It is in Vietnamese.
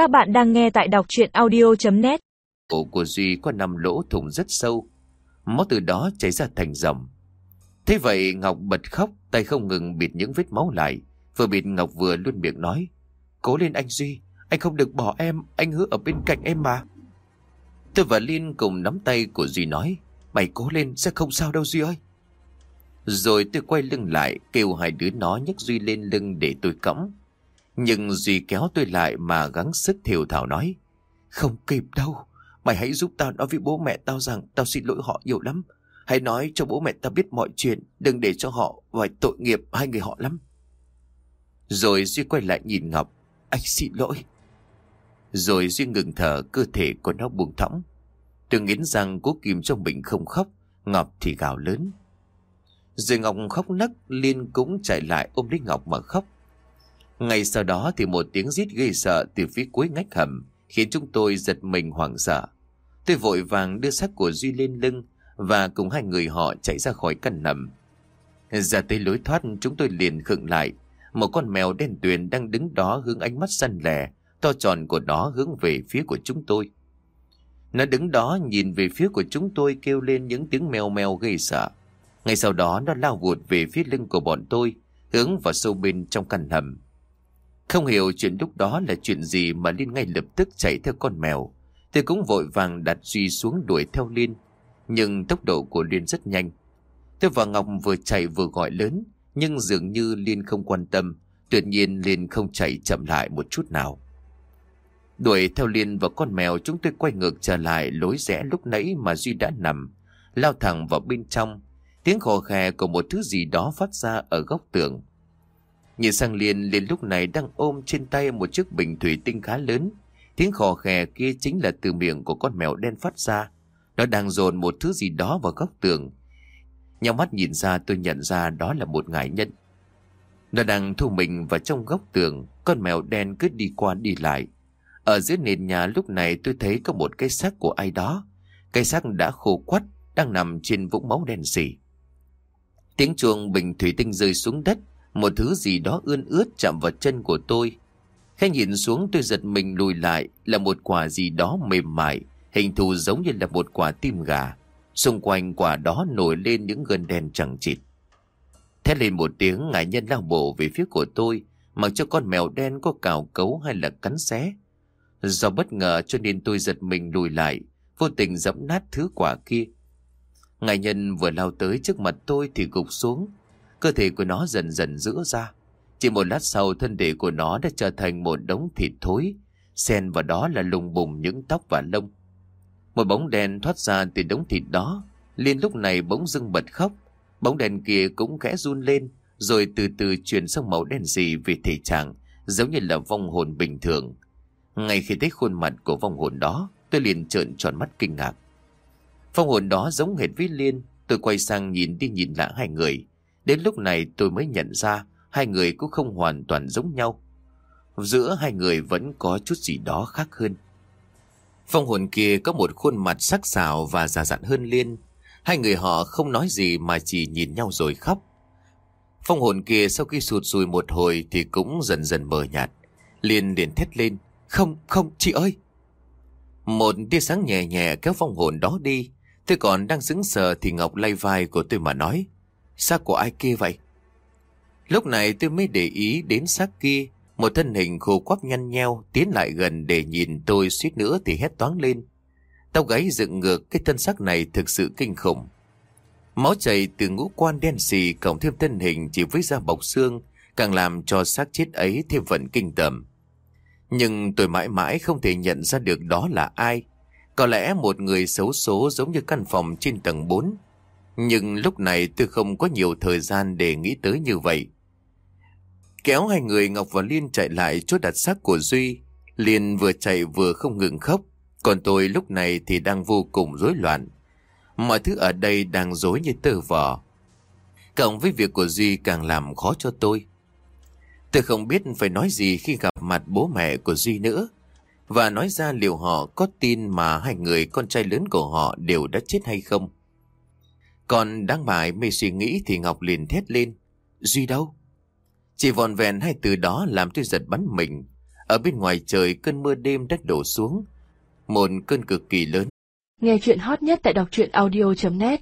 Các bạn đang nghe tại đọc chuyện audio.net cổ của Duy có năm lỗ thủng rất sâu. Máu từ đó chảy ra thành dòng. Thế vậy Ngọc bật khóc, Tay không ngừng bịt những vết máu lại. Vừa bịt Ngọc vừa luôn miệng nói, Cố lên anh Duy, Anh không được bỏ em, Anh hứa ở bên cạnh em mà. Tôi và Liên cùng nắm tay của Duy nói, Mày cố lên, sẽ không sao đâu Duy ơi. Rồi tôi quay lưng lại, Kêu hai đứa nó nhấc Duy lên lưng để tôi cõng. Nhưng Duy kéo tôi lại mà gắng sức thiểu thảo nói, Không kịp đâu, Mày hãy giúp tao nói với bố mẹ tao rằng Tao xin lỗi họ nhiều lắm. Hãy nói cho bố mẹ tao biết mọi chuyện, Đừng để cho họ phải tội nghiệp hai người họ lắm. Rồi Duy quay lại nhìn Ngọc, Anh xin lỗi. Rồi Duy ngừng thở, Cơ thể của nó buông thõng. Tôi nghiến rằng cố kìm cho mình không khóc, Ngọc thì gào lớn. Rồi Ngọc khóc nấc, Liên cũng chạy lại ôm lấy Ngọc mà khóc ngay sau đó thì một tiếng rít gây sợ từ phía cuối ngách hầm khiến chúng tôi giật mình hoảng sợ. Tôi vội vàng đưa xác của Duy lên lưng và cùng hai người họ chạy ra khỏi căn nằm. Ra tới lối thoát chúng tôi liền khựng lại. Một con mèo đen tuyền đang đứng đó hướng ánh mắt săn lẻ, to tròn của nó hướng về phía của chúng tôi. Nó đứng đó nhìn về phía của chúng tôi kêu lên những tiếng mèo mèo gây sợ. Ngay sau đó nó lao vụt về phía lưng của bọn tôi, hướng vào sâu bên trong căn hầm. Không hiểu chuyện lúc đó là chuyện gì mà Liên ngay lập tức chạy theo con mèo. Tôi cũng vội vàng đặt Duy xuống đuổi theo Liên. Nhưng tốc độ của Liên rất nhanh. Tôi và Ngọc vừa chạy vừa gọi lớn, nhưng dường như Liên không quan tâm. Tuyệt nhiên Liên không chạy chậm lại một chút nào. Đuổi theo Liên và con mèo chúng tôi quay ngược trở lại lối rẽ lúc nãy mà Duy đã nằm. Lao thẳng vào bên trong. Tiếng khò khè của một thứ gì đó phát ra ở góc tường. Nhìn sang Liên, Liên lúc này đang ôm trên tay một chiếc bình thủy tinh khá lớn. Tiếng khò khè kia chính là từ miệng của con mèo đen phát ra. Nó đang dồn một thứ gì đó vào góc tường. Nhau mắt nhìn ra tôi nhận ra đó là một ngải nhân. Nó đang thu mình vào trong góc tường, con mèo đen cứ đi qua đi lại. Ở dưới nền nhà lúc này tôi thấy có một cái xác của ai đó. Cái xác đã khô quắt, đang nằm trên vũng máu đen xỉ. Tiếng chuông bình thủy tinh rơi xuống đất, một thứ gì đó ươn ướt chạm vào chân của tôi. Khi nhìn xuống tôi giật mình lùi lại là một quả gì đó mềm mại, hình thù giống như là một quả tim gà. Xung quanh quả đó nổi lên những gân đen chẳng chịt. Thét lên một tiếng ngại nhân lao bộ về phía của tôi, mặc cho con mèo đen có cào cấu hay là cắn xé. Do bất ngờ cho nên tôi giật mình lùi lại, vô tình dẫm nát thứ quả kia. Ngài nhân vừa lao tới trước mặt tôi thì gục xuống, Cơ thể của nó dần dần rữa ra. Chỉ một lát sau, thân thể của nó đã trở thành một đống thịt thối. Xen vào đó là lùng bùng những tóc và lông. Một bóng đèn thoát ra từ đống thịt đó. Liên lúc này bỗng dưng bật khóc. Bóng đèn kia cũng khẽ run lên. Rồi từ từ chuyển sang màu đen gì về thể trạng. Giống như là vong hồn bình thường. Ngay khi thấy khuôn mặt của vong hồn đó. Tôi liền trợn tròn mắt kinh ngạc. Vong hồn đó giống hệt với Liên. Tôi quay sang nhìn đi nhìn lại hai người. Đến lúc này tôi mới nhận ra hai người cũng không hoàn toàn giống nhau. Giữa hai người vẫn có chút gì đó khác hơn. Phong hồn kia có một khuôn mặt sắc sảo và già dặn hơn Liên. Hai người họ không nói gì mà chỉ nhìn nhau rồi khóc. Phong hồn kia sau khi sụt sùi một hồi thì cũng dần dần mờ nhạt. Liên liền thét lên. Không, không, chị ơi! Một tia sáng nhẹ nhẹ kéo phong hồn đó đi. Tôi còn đang sững sờ thì Ngọc lay vai của tôi mà nói. Xác của ai kia vậy? Lúc này tôi mới để ý đến xác kia. Một thân hình khô quắp nhăn nheo tiến lại gần để nhìn tôi suýt nữa thì hét toáng lên. Tao gáy dựng ngược, cái thân xác này thực sự kinh khủng. Máu chảy từ ngũ quan đen xì cộng thêm thân hình chỉ với da bọc xương, càng làm cho xác chết ấy thêm phần kinh tởm. Nhưng tôi mãi mãi không thể nhận ra được đó là ai. Có lẽ một người xấu số giống như căn phòng trên tầng 4 nhưng lúc này tôi không có nhiều thời gian để nghĩ tới như vậy. Kéo hai người Ngọc và Liên chạy lại chỗ đặt xác của Duy. Liên vừa chạy vừa không ngừng khóc. Còn tôi lúc này thì đang vô cùng rối loạn. Mọi thứ ở đây đang rối như tơ vò. Cộng với việc của Duy càng làm khó cho tôi. Tôi không biết phải nói gì khi gặp mặt bố mẹ của Duy nữa. Và nói ra liệu họ có tin mà hai người con trai lớn của họ đều đã chết hay không. Còn đang mải mê suy nghĩ thì Ngọc liền thét lên. Duy đâu? Chỉ vòn vẹn hai từ đó làm tôi giật bắn mình. Ở bên ngoài trời cơn mưa đêm đã đổ xuống. Một cơn cực kỳ lớn. Nghe chuyện hot nhất tại đọc truyện audio.net